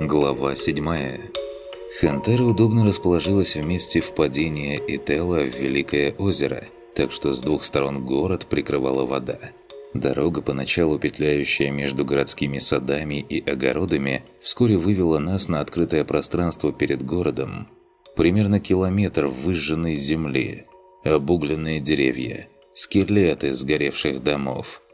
Глава 7 Хантера удобно расположилась в месте впадения Итела в Великое озеро, так что с двух сторон город прикрывала вода. Дорога, поначалу петляющая между городскими садами и огородами, вскоре вывела нас на открытое пространство перед городом. Примерно километр выжженной земли, обугленные деревья, скелеты сгоревших домов –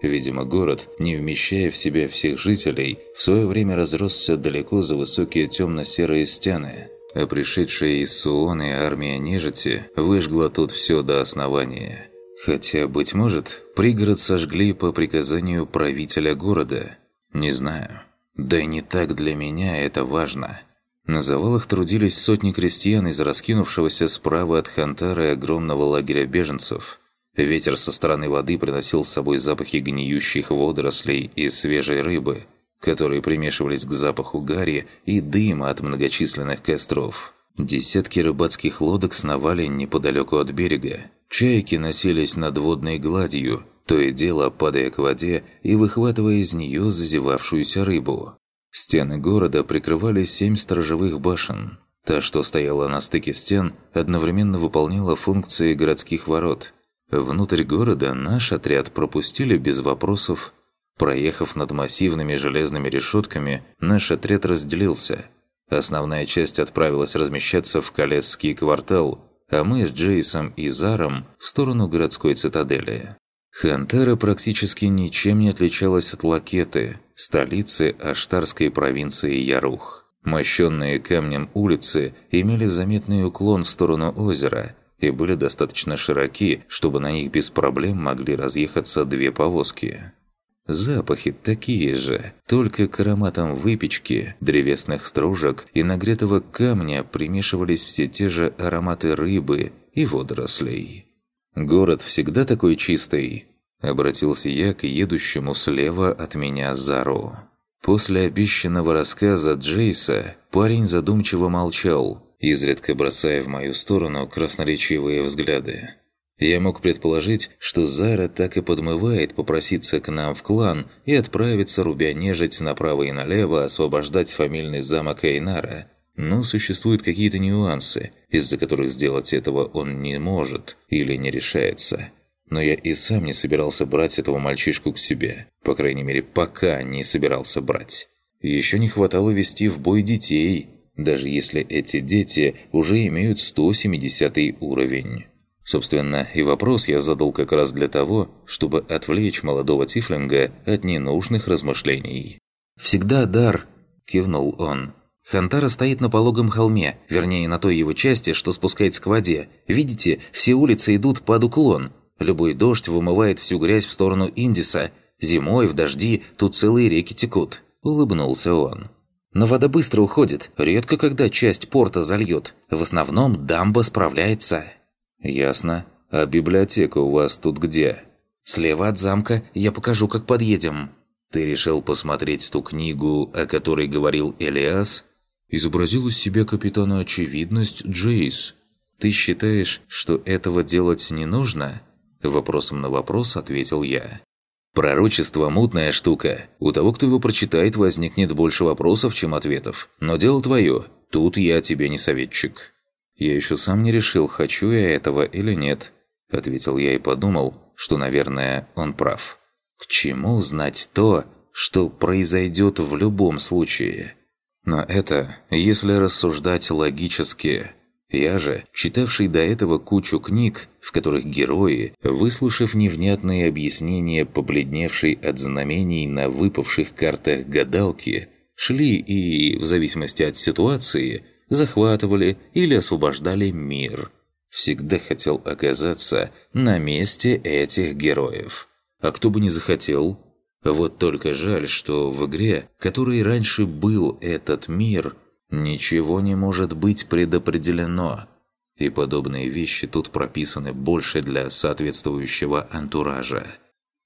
Видимо, город, не вмещая в себя всех жителей, в свое время разросся далеко за высокие темно-серые стены, а пришедшая из Суоны армия нежити выжгла тут все до основания. Хотя, быть может, пригород сожгли по приказанию правителя города. Не знаю. Да и не так для меня это важно. На завалах трудились сотни крестьян из раскинувшегося справа от Хантары огромного лагеря беженцев – Ветер со стороны воды приносил с собой запахи гниющих водорослей и свежей рыбы, которые примешивались к запаху гари и дыма от многочисленных костров. Десятки рыбацких лодок сновали неподалеку от берега. Чайки носились над водной гладью, то и дело падая к воде и выхватывая из нее зазевавшуюся рыбу. Стены города прикрывали семь сторожевых башен. Та, что стояла на стыке стен, одновременно выполняла функции городских ворот – Внутрь города наш отряд пропустили без вопросов. Проехав над массивными железными решетками, наш отряд разделился. Основная часть отправилась размещаться в Колесский квартал, а мы с Джейсом и Заром в сторону городской цитадели. Хантера практически ничем не отличалась от Лакеты, столицы аштарской провинции Ярух. Мощенные камнем улицы имели заметный уклон в сторону озера – и были достаточно широки, чтобы на них без проблем могли разъехаться две повозки. Запахи такие же, только к ароматам выпечки, древесных стружек и нагретого камня примешивались все те же ароматы рыбы и водорослей. «Город всегда такой чистый?» – обратился я к едущему слева от меня Зару. После обещанного рассказа Джейса парень задумчиво молчал – изредка бросая в мою сторону красноречивые взгляды. Я мог предположить, что Зара так и подмывает попроситься к нам в клан и отправиться, рубя нежить направо и налево, освобождать фамильный замок Эйнара. Но существуют какие-то нюансы, из-за которых сделать этого он не может или не решается. Но я и сам не собирался брать этого мальчишку к себе. По крайней мере, пока не собирался брать. Еще не хватало вести в бой детей – даже если эти дети уже имеют 170 уровень. Собственно, и вопрос я задал как раз для того, чтобы отвлечь молодого тифлинга от ненужных размышлений. «Всегда дар!» – кивнул он. «Хантара стоит на пологом холме, вернее, на той его части, что спускается к воде. Видите, все улицы идут под уклон. Любой дождь вымывает всю грязь в сторону Индиса. Зимой, в дожди, тут целые реки текут». Улыбнулся он. Но вода быстро уходит, редко когда часть порта зальет. В основном дамба справляется». «Ясно. А библиотека у вас тут где?» «Слева от замка. Я покажу, как подъедем». «Ты решил посмотреть ту книгу, о которой говорил Элиас?» Изобразил из себя капитана очевидность Джейс. «Ты считаешь, что этого делать не нужно?» Вопросом на вопрос ответил я. Пророчество – мутная штука. У того, кто его прочитает, возникнет больше вопросов, чем ответов. Но дело твое. Тут я тебе не советчик. Я еще сам не решил, хочу я этого или нет. Ответил я и подумал, что, наверное, он прав. К чему знать то, что произойдет в любом случае? Но это, если рассуждать логически – я же, читавший до этого кучу книг, в которых герои, выслушав невнятные объяснения побледневшей от знамений на выпавших картах гадалки, шли и, в зависимости от ситуации, захватывали или освобождали мир. Всегда хотел оказаться на месте этих героев. А кто бы не захотел? Вот только жаль, что в игре, которой раньше был этот мир – Ничего не может быть предопределено. И подобные вещи тут прописаны больше для соответствующего антуража.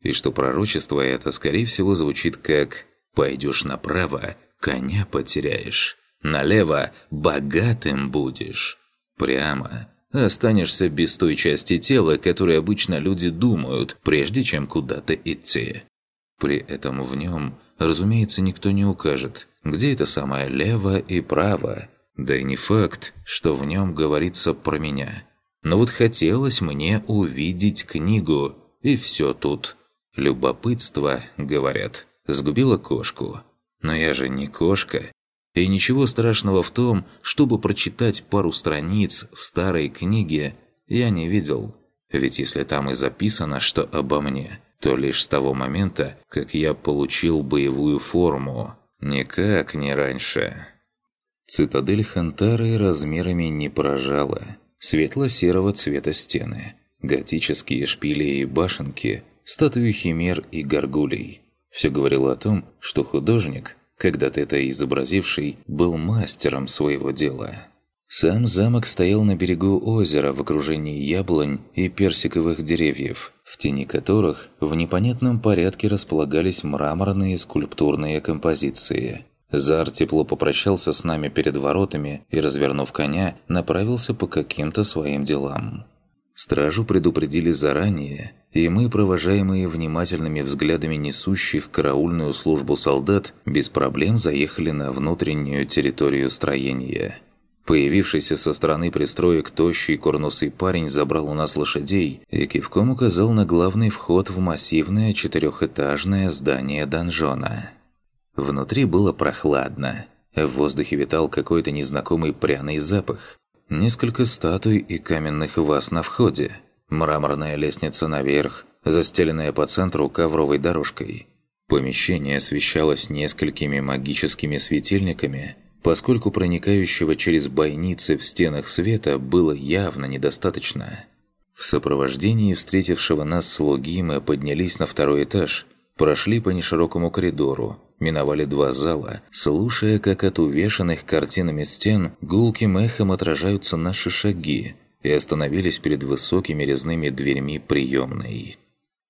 И что пророчество это, скорее всего, звучит как «пойдешь направо, коня потеряешь, налево богатым будешь, прямо останешься без той части тела, которой обычно люди думают, прежде чем куда-то идти». При этом в нем, разумеется, никто не укажет, где это самое лево и право. Да и не факт, что в нем говорится про меня. Но вот хотелось мне увидеть книгу, и все тут. Любопытство, говорят, сгубило кошку. Но я же не кошка. И ничего страшного в том, чтобы прочитать пару страниц в старой книге, я не видел. Ведь если там и записано, что обо мне, то лишь с того момента, как я получил боевую форму. Никак не раньше. Цитадель Хантары размерами не поражала. Светло-серого цвета стены, готические шпили и башенки, статуи химер и горгулей. Все говорило о том, что художник, когда-то это изобразивший, был мастером своего дела. Сам замок стоял на берегу озера в окружении яблонь и персиковых деревьев, в тени которых в непонятном порядке располагались мраморные скульптурные композиции. Зар тепло попрощался с нами перед воротами и, развернув коня, направился по каким-то своим делам. Стражу предупредили заранее, и мы, провожаемые внимательными взглядами несущих караульную службу солдат, без проблем заехали на внутреннюю территорию строения – Появившийся со стороны пристроек тощий курносый парень забрал у нас лошадей и кивком указал на главный вход в массивное четырехэтажное здание донжона. Внутри было прохладно. В воздухе витал какой-то незнакомый пряный запах. Несколько статуй и каменных ваз на входе. Мраморная лестница наверх, застеленная по центру ковровой дорожкой. Помещение освещалось несколькими магическими светильниками – поскольку проникающего через бойницы в стенах света было явно недостаточно. В сопровождении встретившего нас слуги мы поднялись на второй этаж, прошли по неширокому коридору, миновали два зала, слушая, как от увешанных картинами стен гулким эхом отражаются наши шаги, и остановились перед высокими резными дверьми приемной.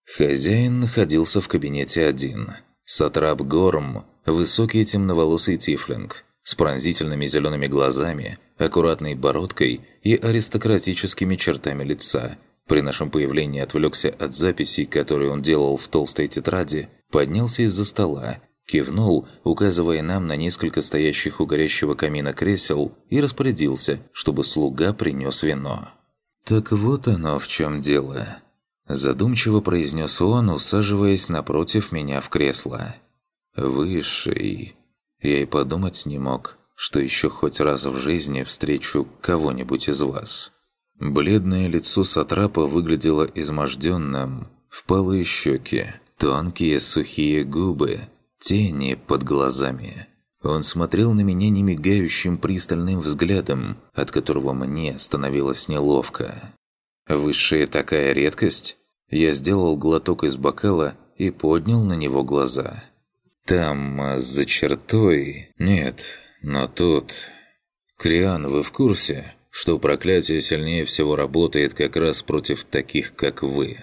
Хозяин находился в кабинете один. Сатрап Горм, высокий темноволосый тифлинг – с пронзительными зелеными глазами, аккуратной бородкой и аристократическими чертами лица. При нашем появлении отвлекся от записей, которые он делал в толстой тетради, поднялся из-за стола, кивнул, указывая нам на несколько стоящих у горящего камина кресел, и распорядился, чтобы слуга принес вино. «Так вот оно в чем дело», – задумчиво произнес он, усаживаясь напротив меня в кресло. «Высший, я и подумать не мог, что еще хоть раз в жизни встречу кого-нибудь из вас. Бледное лицо Сатрапа выглядело изможденным, впалые щеки, тонкие сухие губы, тени под глазами. Он смотрел на меня немигающим пристальным взглядом, от которого мне становилось неловко. Высшая такая редкость? Я сделал глоток из бокала и поднял на него глаза. Там, а, за чертой... Нет, но тут... Криан, вы в курсе, что проклятие сильнее всего работает как раз против таких, как вы?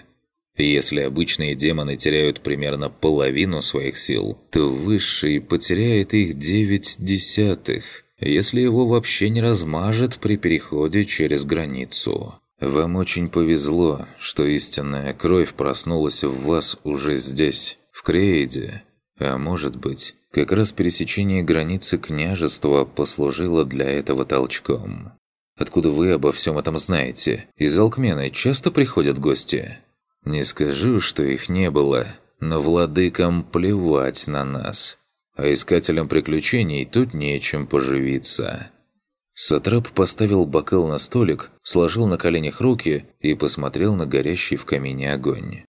Если обычные демоны теряют примерно половину своих сил, то высший потеряет их девять десятых, если его вообще не размажет при переходе через границу. Вам очень повезло, что истинная кровь проснулась в вас уже здесь, в Крейде, а может быть, как раз пересечение границы княжества послужило для этого толчком. Откуда вы обо всем этом знаете? Из Алкмены часто приходят гости? Не скажу, что их не было, но владыкам плевать на нас. А искателям приключений тут нечем поживиться. Сатрап поставил бокал на столик, сложил на коленях руки и посмотрел на горящий в камине огонь.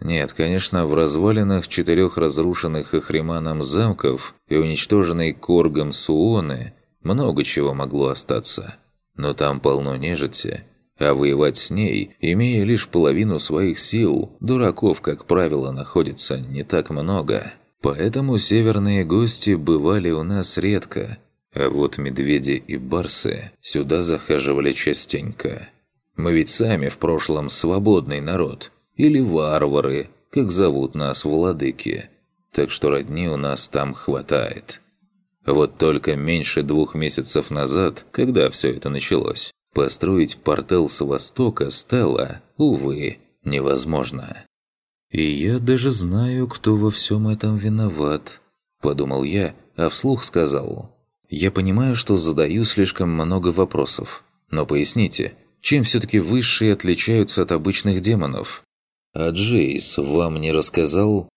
Нет, конечно, в развалинах четырех разрушенных Ахриманом замков и уничтоженной Коргом Суоны много чего могло остаться. Но там полно нежити, а воевать с ней, имея лишь половину своих сил, дураков, как правило, находится не так много. Поэтому северные гости бывали у нас редко, а вот медведи и барсы сюда захаживали частенько. Мы ведь сами в прошлом свободный народ – или варвары, как зовут нас владыки. Так что родни у нас там хватает. Вот только меньше двух месяцев назад, когда все это началось, построить портал с востока стало, увы, невозможно. «И я даже знаю, кто во всем этом виноват», – подумал я, а вслух сказал. «Я понимаю, что задаю слишком много вопросов, но поясните, чем все-таки высшие отличаются от обычных демонов?» «А Джейс вам не рассказал?»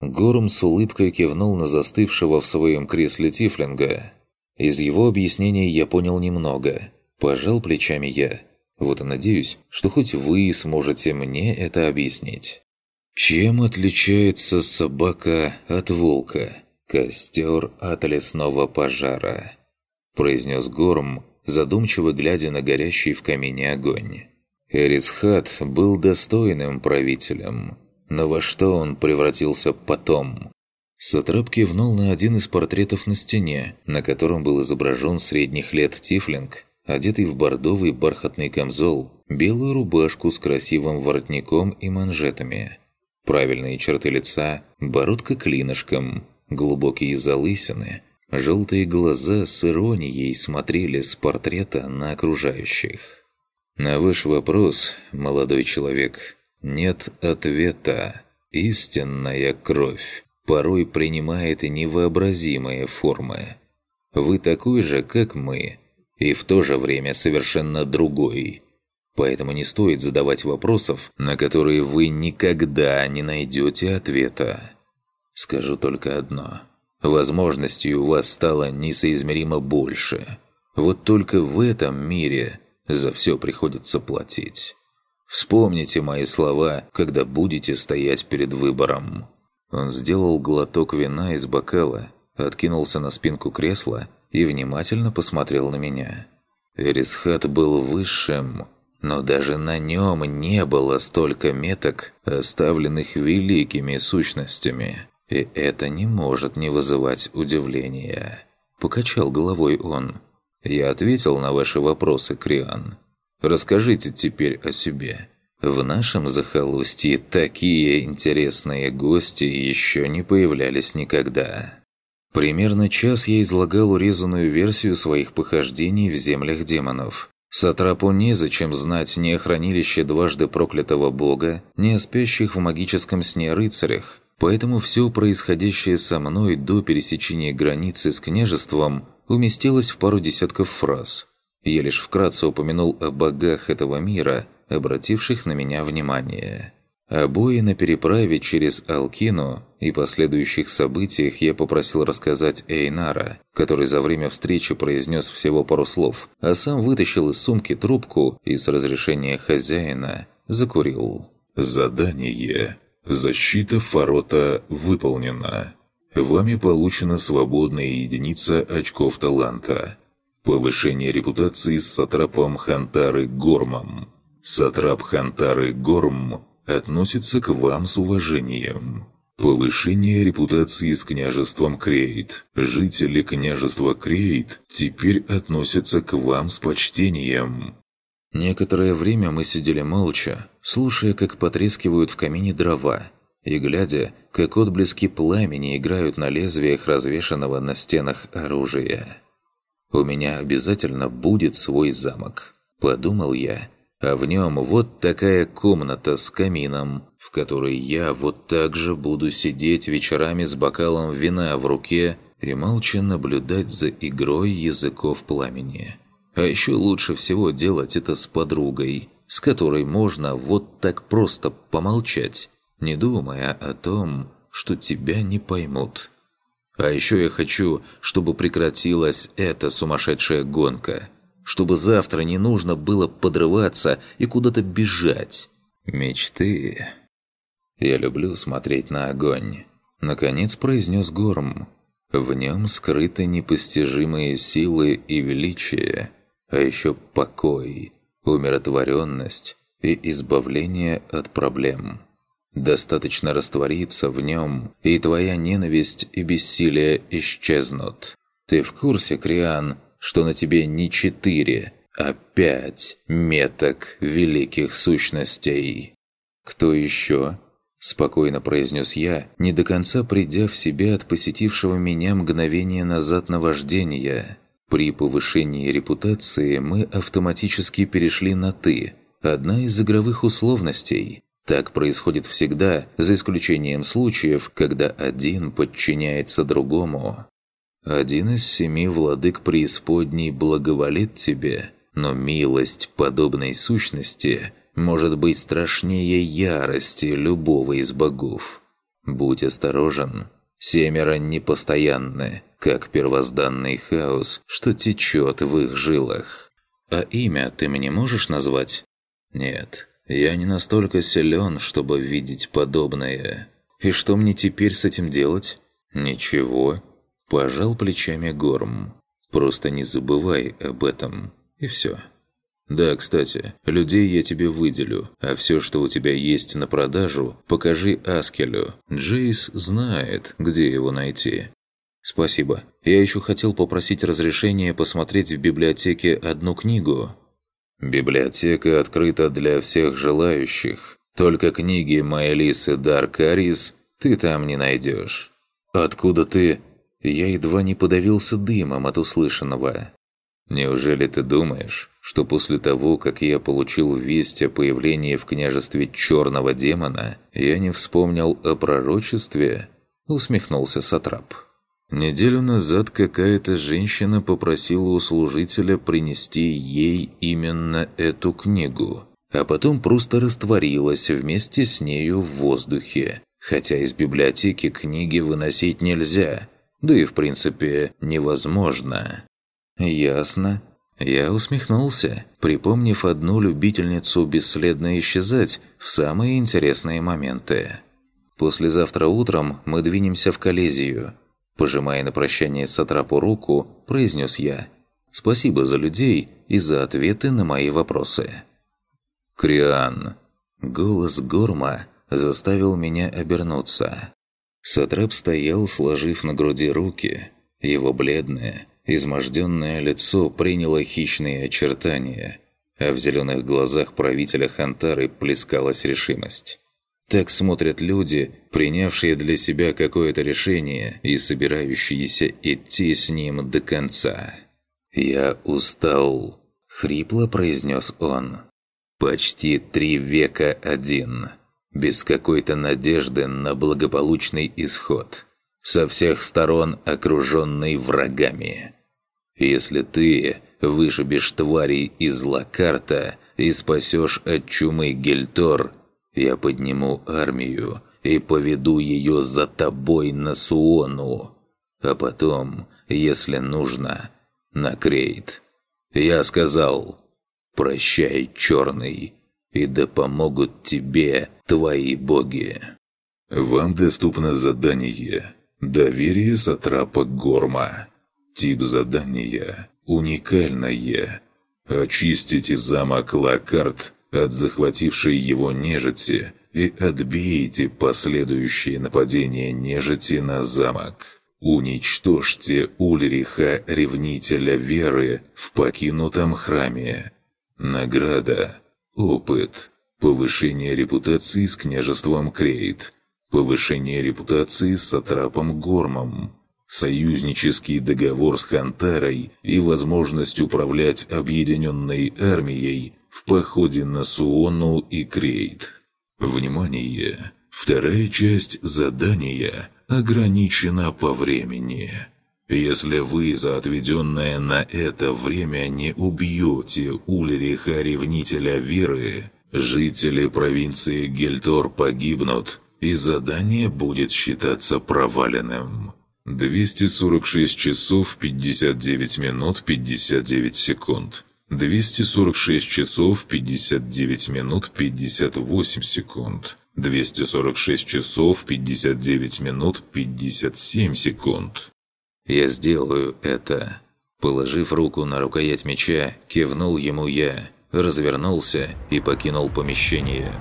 Горм с улыбкой кивнул на застывшего в своем кресле Тифлинга. Из его объяснений я понял немного. Пожал плечами я. Вот и надеюсь, что хоть вы сможете мне это объяснить. Чем отличается собака от волка? Костер от лесного пожара. Произнес Горм, задумчиво глядя на горящий в камине огонь. Эрисхат был достойным правителем. Но во что он превратился потом? Сатрап кивнул на один из портретов на стене, на котором был изображен средних лет Тифлинг, одетый в бордовый бархатный камзол, белую рубашку с красивым воротником и манжетами. Правильные черты лица, бородка клинышком, глубокие залысины, желтые глаза с иронией смотрели с портрета на окружающих. На ваш вопрос, молодой человек, нет ответа. Истинная кровь порой принимает невообразимые формы. Вы такой же, как мы, и в то же время совершенно другой. Поэтому не стоит задавать вопросов, на которые вы никогда не найдете ответа. Скажу только одно. Возможностей у вас стало несоизмеримо больше. Вот только в этом мире за все приходится платить. Вспомните мои слова, когда будете стоять перед выбором. Он сделал глоток вина из бокала, откинулся на спинку кресла и внимательно посмотрел на меня. Эрисхат был высшим, но даже на нем не было столько меток, оставленных великими сущностями. И это не может не вызывать удивления. Покачал головой он. Я ответил на ваши вопросы, Криан. Расскажите теперь о себе. В нашем захолустье такие интересные гости еще не появлялись никогда. Примерно час я излагал урезанную версию своих похождений в землях демонов. Сатрапу незачем знать ни о хранилище дважды проклятого бога, ни о спящих в магическом сне рыцарях, поэтому все происходящее со мной до пересечения границы с княжеством уместилось в пару десятков фраз. Я лишь вкратце упомянул о богах этого мира – обративших на меня внимание. О бое на переправе через Алкину и последующих событиях я попросил рассказать Эйнара, который за время встречи произнес всего пару слов, а сам вытащил из сумки трубку и с разрешения хозяина закурил. «Задание. Защита Фарота выполнена. Вами получена свободная единица очков таланта. Повышение репутации с сатрапом Хантары Гормом. Сатрап Хантары Горм относится к вам с уважением. Повышение репутации с княжеством Крейт. Жители княжества Крейт теперь относятся к вам с почтением. Некоторое время мы сидели молча, слушая, как потрескивают в камине дрова, и глядя, как отблески пламени играют на лезвиях развешанного на стенах оружия. «У меня обязательно будет свой замок», – подумал я, а в нем вот такая комната с камином, в которой я вот так же буду сидеть вечерами с бокалом вина в руке и молча наблюдать за игрой языков пламени. А еще лучше всего делать это с подругой, с которой можно вот так просто помолчать, не думая о том, что тебя не поймут. А еще я хочу, чтобы прекратилась эта сумасшедшая гонка – чтобы завтра не нужно было подрываться и куда-то бежать. Мечты. Я люблю смотреть на огонь. Наконец произнес Горм. В нем скрыты непостижимые силы и величие, а еще покой, умиротворенность и избавление от проблем. Достаточно раствориться в нем, и твоя ненависть и бессилие исчезнут. Ты в курсе, Криан, что на тебе не четыре, а пять меток великих сущностей. Кто еще? Спокойно произнес я, не до конца придя в себя от посетившего меня мгновение назад наваждения. При повышении репутации мы автоматически перешли на «ты». Одна из игровых условностей. Так происходит всегда, за исключением случаев, когда один подчиняется другому. Один из семи владык преисподней благоволит тебе, но милость подобной сущности может быть страшнее ярости любого из богов. Будь осторожен. Семеро непостоянны, как первозданный хаос, что течет в их жилах. А имя ты мне можешь назвать? Нет, я не настолько силен, чтобы видеть подобное. И что мне теперь с этим делать? Ничего. Пожал плечами Горм. Просто не забывай об этом. И все. Да, кстати, людей я тебе выделю, а все, что у тебя есть на продажу, покажи Аскелю. Джейс знает, где его найти. Спасибо. Я еще хотел попросить разрешения посмотреть в библиотеке одну книгу. Библиотека открыта для всех желающих. Только книги Майлисы Даркарис ты там не найдешь. Откуда ты... Я едва не подавился дымом от услышанного. «Неужели ты думаешь, что после того, как я получил весть о появлении в княжестве черного демона, я не вспомнил о пророчестве?» – усмехнулся Сатрап. Неделю назад какая-то женщина попросила у служителя принести ей именно эту книгу, а потом просто растворилась вместе с нею в воздухе, хотя из библиотеки книги выносить нельзя – да и в принципе невозможно. Ясно. Я усмехнулся, припомнив одну любительницу бесследно исчезать в самые интересные моменты. Послезавтра утром мы двинемся в Коллизию. Пожимая на прощание Сатрапу руку, произнес я. Спасибо за людей и за ответы на мои вопросы. Криан. Голос Горма заставил меня обернуться. Сатрап стоял, сложив на груди руки. Его бледное, изможденное лицо приняло хищные очертания, а в зеленых глазах правителя Хантары плескалась решимость. Так смотрят люди, принявшие для себя какое-то решение и собирающиеся идти с ним до конца. «Я устал», — хрипло произнес он. «Почти три века один» без какой-то надежды на благополучный исход, со всех сторон окруженный врагами. Если ты вышибешь тварей из Лакарта и спасешь от чумы Гельтор, я подниму армию и поведу ее за тобой на Суону, а потом, если нужно, на Крейт. Я сказал «Прощай, черный, и да помогут тебе твои боги». Вам доступно задание «Доверие Сатрапа Горма». Тип задания «Уникальное». Очистите замок Лакарт от захватившей его нежити и отбейте последующие нападения нежити на замок. Уничтожьте Ульриха, ревнителя веры, в покинутом храме. Награда Опыт. Повышение репутации с княжеством Крейт. Повышение репутации с Сатрапом Гормом. Союзнический договор с Хантарой и возможность управлять объединенной армией в походе на Суону и Крейт. Внимание! Вторая часть задания ограничена по времени. Если вы за отведенное на это время не убьете Ульриха Ревнителя Веры, жители провинции Гельтор погибнут, и задание будет считаться проваленным. 246 часов 59 минут 59 секунд. 246 часов 59 минут 58 секунд. 246 часов 59 минут 57 секунд. «Я сделаю это». Положив руку на рукоять меча, кивнул ему я, развернулся и покинул помещение.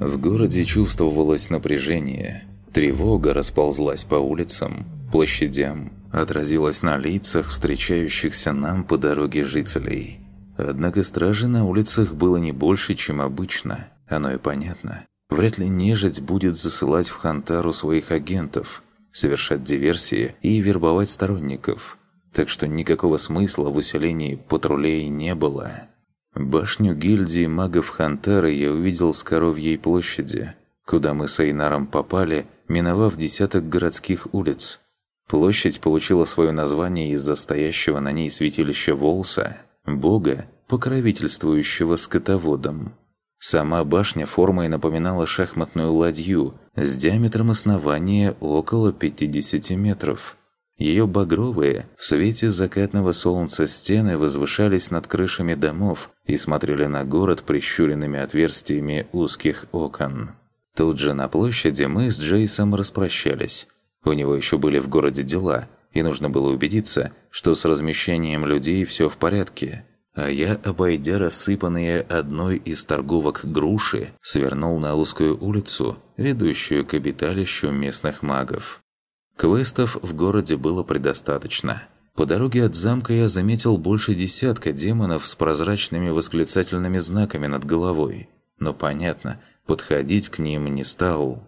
В городе чувствовалось напряжение. Тревога расползлась по улицам, площадям, отразилась на лицах встречающихся нам по дороге жителей. Однако стражи на улицах было не больше, чем обычно. Оно и понятно. Вряд ли нежить будет засылать в Хантару своих агентов, совершать диверсии и вербовать сторонников, так что никакого смысла в усилении патрулей не было. Башню гильдии магов Хантара я увидел с Коровьей площади, куда мы с Эйнаром попали, миновав десяток городских улиц. Площадь получила свое название из-за стоящего на ней святилища Волса, бога, покровительствующего скотоводам. Сама башня формой напоминала шахматную ладью с диаметром основания около 50 метров. Ее багровые, в свете закатного солнца стены возвышались над крышами домов и смотрели на город прищуренными отверстиями узких окон. Тут же на площади мы с Джейсом распрощались. У него еще были в городе дела, и нужно было убедиться, что с размещением людей все в порядке. А я, обойдя рассыпанные одной из торговок груши, свернул на узкую улицу, ведущую к обиталищу местных магов. Квестов в городе было предостаточно. По дороге от замка я заметил больше десятка демонов с прозрачными восклицательными знаками над головой. Но понятно, подходить к ним не стал.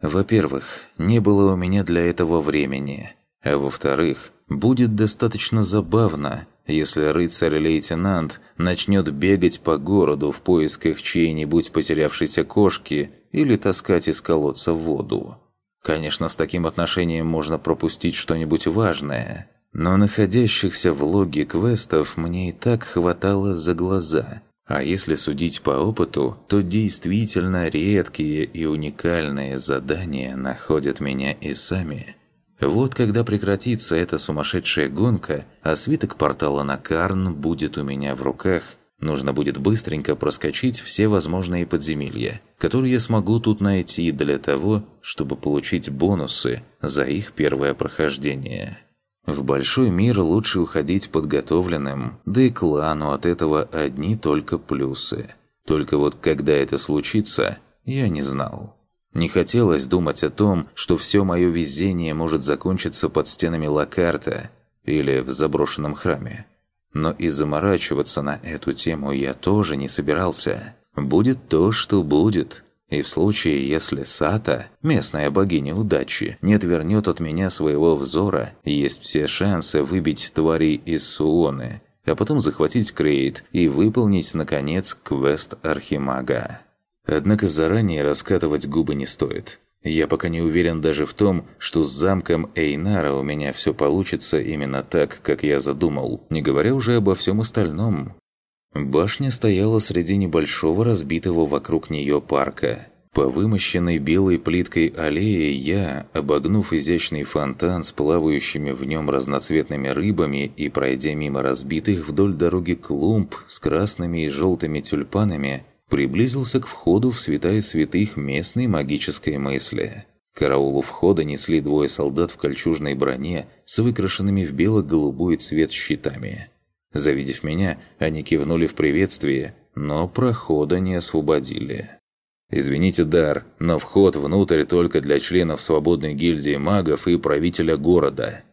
Во-первых, не было у меня для этого времени. А во-вторых, будет достаточно забавно, если рыцарь-лейтенант начнет бегать по городу в поисках чьей-нибудь потерявшейся кошки или таскать из колодца воду. Конечно, с таким отношением можно пропустить что-нибудь важное, но находящихся в логе квестов мне и так хватало за глаза. А если судить по опыту, то действительно редкие и уникальные задания находят меня и сами. Вот когда прекратится эта сумасшедшая гонка, а свиток портала на Карн будет у меня в руках – Нужно будет быстренько проскочить все возможные подземелья, которые я смогу тут найти для того, чтобы получить бонусы за их первое прохождение. В большой мир лучше уходить подготовленным, да и клану от этого одни только плюсы. Только вот когда это случится, я не знал. Не хотелось думать о том, что все мое везение может закончиться под стенами Лакарта или в заброшенном храме. Но и заморачиваться на эту тему я тоже не собирался. Будет то, что будет. И в случае, если Сата, местная богиня удачи, не отвернет от меня своего взора, есть все шансы выбить тварей из Суоны, а потом захватить Крейт и выполнить, наконец, квест Архимага. Однако заранее раскатывать губы не стоит. Я пока не уверен даже в том, что с замком Эйнара у меня все получится именно так, как я задумал, не говоря уже обо всем остальном. Башня стояла среди небольшого разбитого вокруг нее парка. По вымощенной белой плиткой аллее я, обогнув изящный фонтан с плавающими в нем разноцветными рыбами и пройдя мимо разбитых вдоль дороги клумб с красными и желтыми тюльпанами, приблизился к входу в святая святых местной магической мысли. Караулу входа несли двое солдат в кольчужной броне с выкрашенными в бело-голубой цвет щитами. Завидев меня, они кивнули в приветствие, но прохода не освободили. «Извините, Дар, но вход внутрь только для членов свободной гильдии магов и правителя города»,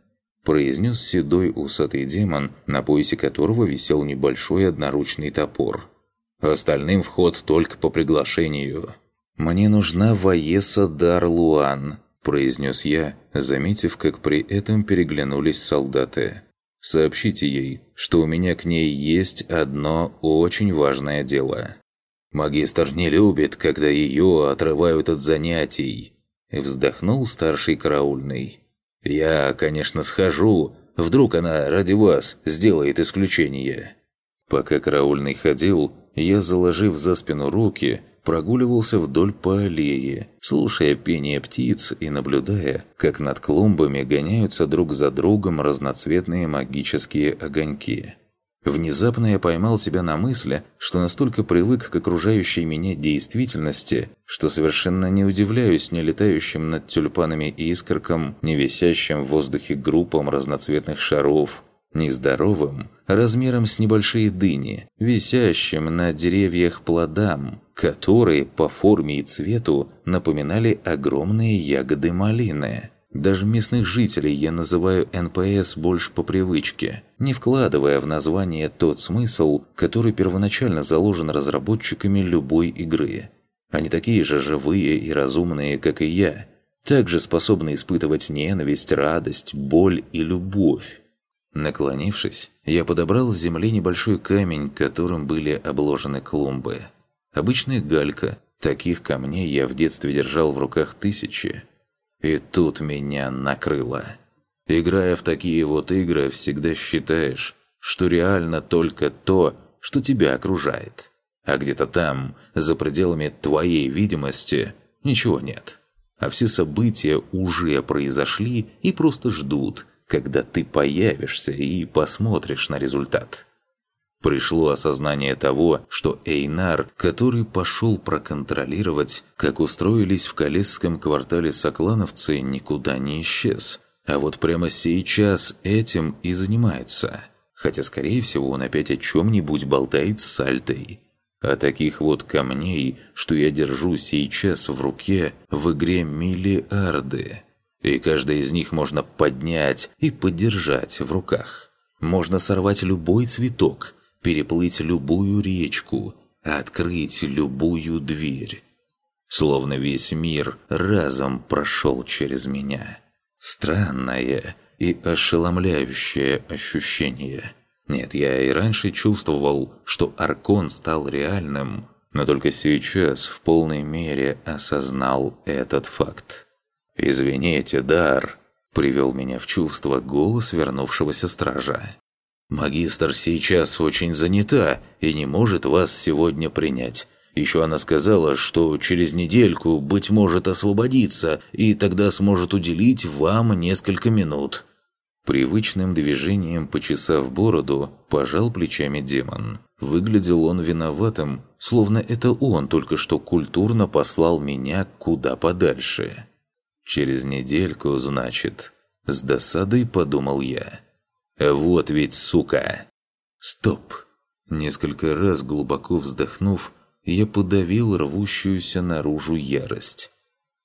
произнес седой усатый демон, на поясе которого висел небольшой одноручный топор. Остальным вход только по приглашению. «Мне нужна Ваеса Дарлуан», – произнес я, заметив, как при этом переглянулись солдаты. «Сообщите ей, что у меня к ней есть одно очень важное дело». «Магистр не любит, когда ее отрывают от занятий», – вздохнул старший караульный. «Я, конечно, схожу, вдруг она ради вас сделает исключение». Пока караульный ходил, я, заложив за спину руки, прогуливался вдоль по аллее, слушая пение птиц и наблюдая, как над клумбами гоняются друг за другом разноцветные магические огоньки. Внезапно я поймал себя на мысли, что настолько привык к окружающей меня действительности, что совершенно не удивляюсь не летающим над тюльпанами искоркам, не висящим в воздухе группам разноцветных шаров – нездоровым, размером с небольшие дыни, висящим на деревьях плодам, которые по форме и цвету напоминали огромные ягоды малины. Даже местных жителей я называю НПС больше по привычке, не вкладывая в название тот смысл, который первоначально заложен разработчиками любой игры. Они такие же живые и разумные, как и я, также способны испытывать ненависть, радость, боль и любовь. Наклонившись, я подобрал с земли небольшой камень, которым были обложены клумбы. Обычная галька, таких камней я в детстве держал в руках тысячи. И тут меня накрыло. Играя в такие вот игры, всегда считаешь, что реально только то, что тебя окружает. А где-то там, за пределами твоей видимости, ничего нет. А все события уже произошли и просто ждут – когда ты появишься и посмотришь на результат. Пришло осознание того, что Эйнар, который пошел проконтролировать, как устроились в Калесском квартале соклановцы, никуда не исчез. А вот прямо сейчас этим и занимается. Хотя, скорее всего, он опять о чем-нибудь болтает с Сальтой. А таких вот камней, что я держу сейчас в руке, в игре миллиарды и каждый из них можно поднять и подержать в руках. Можно сорвать любой цветок, переплыть любую речку, открыть любую дверь. Словно весь мир разом прошел через меня. Странное и ошеломляющее ощущение. Нет, я и раньше чувствовал, что Аркон стал реальным, но только сейчас в полной мере осознал этот факт. «Извините, Дар», – привел меня в чувство голос вернувшегося стража. «Магистр сейчас очень занята и не может вас сегодня принять. Еще она сказала, что через недельку, быть может, освободится, и тогда сможет уделить вам несколько минут». Привычным движением, почесав бороду, пожал плечами демон. Выглядел он виноватым, словно это он только что культурно послал меня куда подальше. Через недельку, значит. С досадой подумал я. Вот ведь сука. Стоп. Несколько раз глубоко вздохнув, я подавил рвущуюся наружу ярость.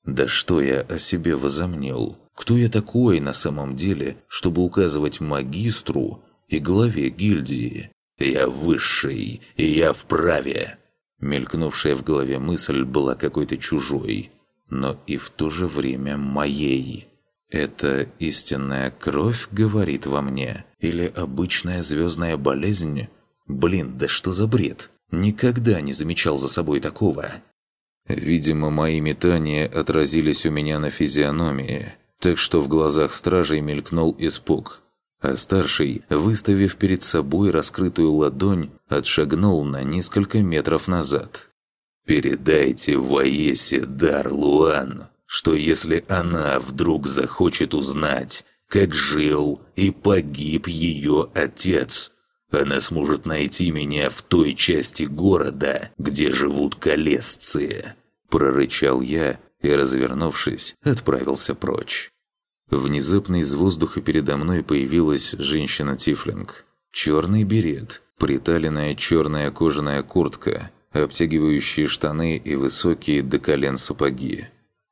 Да что я о себе возомнил? Кто я такой на самом деле, чтобы указывать магистру и главе гильдии? Я высший, и я вправе. Мелькнувшая в голове мысль была какой-то чужой но и в то же время моей. Это истинная кровь говорит во мне? Или обычная звездная болезнь? Блин, да что за бред? Никогда не замечал за собой такого. Видимо, мои метания отразились у меня на физиономии, так что в глазах стражей мелькнул испуг. А старший, выставив перед собой раскрытую ладонь, отшагнул на несколько метров назад. Передайте Ваесе дар Луан, что если она вдруг захочет узнать, как жил и погиб ее отец, она сможет найти меня в той части города, где живут колесцы. Прорычал я и, развернувшись, отправился прочь. Внезапно из воздуха передо мной появилась женщина-тифлинг. Черный берет, приталенная черная кожаная куртка – обтягивающие штаны и высокие до колен сапоги.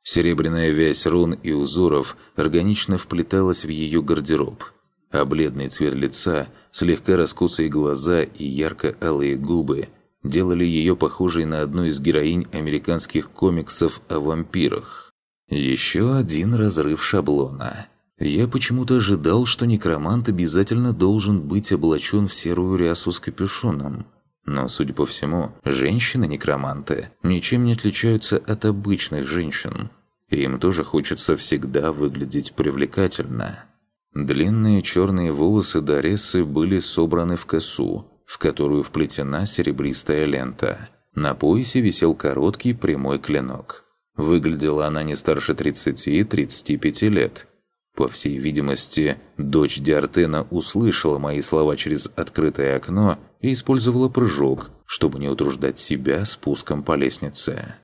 Серебряная вязь рун и узоров органично вплеталась в ее гардероб, а бледный цвет лица, слегка раскосые глаза и ярко-алые губы делали ее похожей на одну из героинь американских комиксов о вампирах. Еще один разрыв шаблона. Я почему-то ожидал, что некромант обязательно должен быть облачен в серую рясу с капюшоном – но, судя по всему, женщины-некроманты ничем не отличаются от обычных женщин. Им тоже хочется всегда выглядеть привлекательно. Длинные черные волосы Дарессы были собраны в косу, в которую вплетена серебристая лента. На поясе висел короткий прямой клинок. Выглядела она не старше 30-35 лет. По всей видимости, дочь Диартена услышала мои слова через открытое окно и использовала прыжок, чтобы не утруждать себя спуском по лестнице.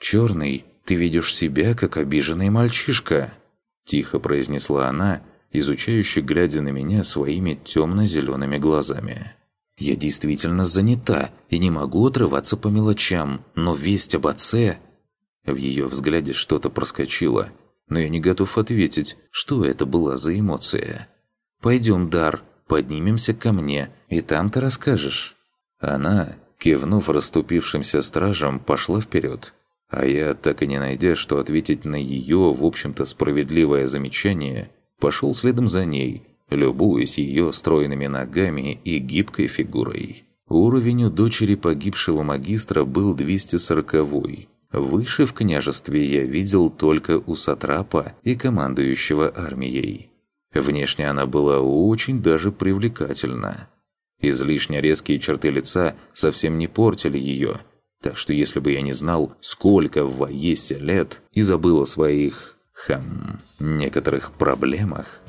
«Черный, ты видишь себя, как обиженный мальчишка», – тихо произнесла она, изучающе глядя на меня своими темно-зелеными глазами. «Я действительно занята и не могу отрываться по мелочам, но весть об отце...» В ее взгляде что-то проскочило, но я не готов ответить, что это была за эмоция. «Пойдем, Дар, поднимемся ко мне, и там ты расскажешь». Она, кивнув расступившимся стражам, пошла вперед. А я, так и не найдя, что ответить на ее, в общем-то, справедливое замечание, пошел следом за ней, любуясь ее стройными ногами и гибкой фигурой. Уровень у дочери погибшего магистра был 240-й. Выше в княжестве я видел только у сатрапа и командующего армией. Внешне она была очень даже привлекательна. Излишне резкие черты лица совсем не портили ее, так что если бы я не знал, сколько в Ваесе лет, и забыл о своих, хм, некоторых проблемах,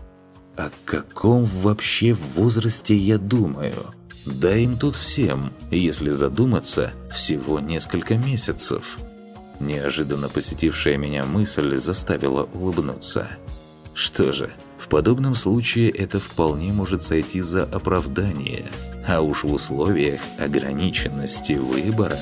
о каком вообще возрасте я думаю? Да им тут всем, если задуматься, всего несколько месяцев. Неожиданно посетившая меня мысль заставила улыбнуться. Что же, в подобном случае это вполне может сойти за оправдание, а уж в условиях ограниченности выбора...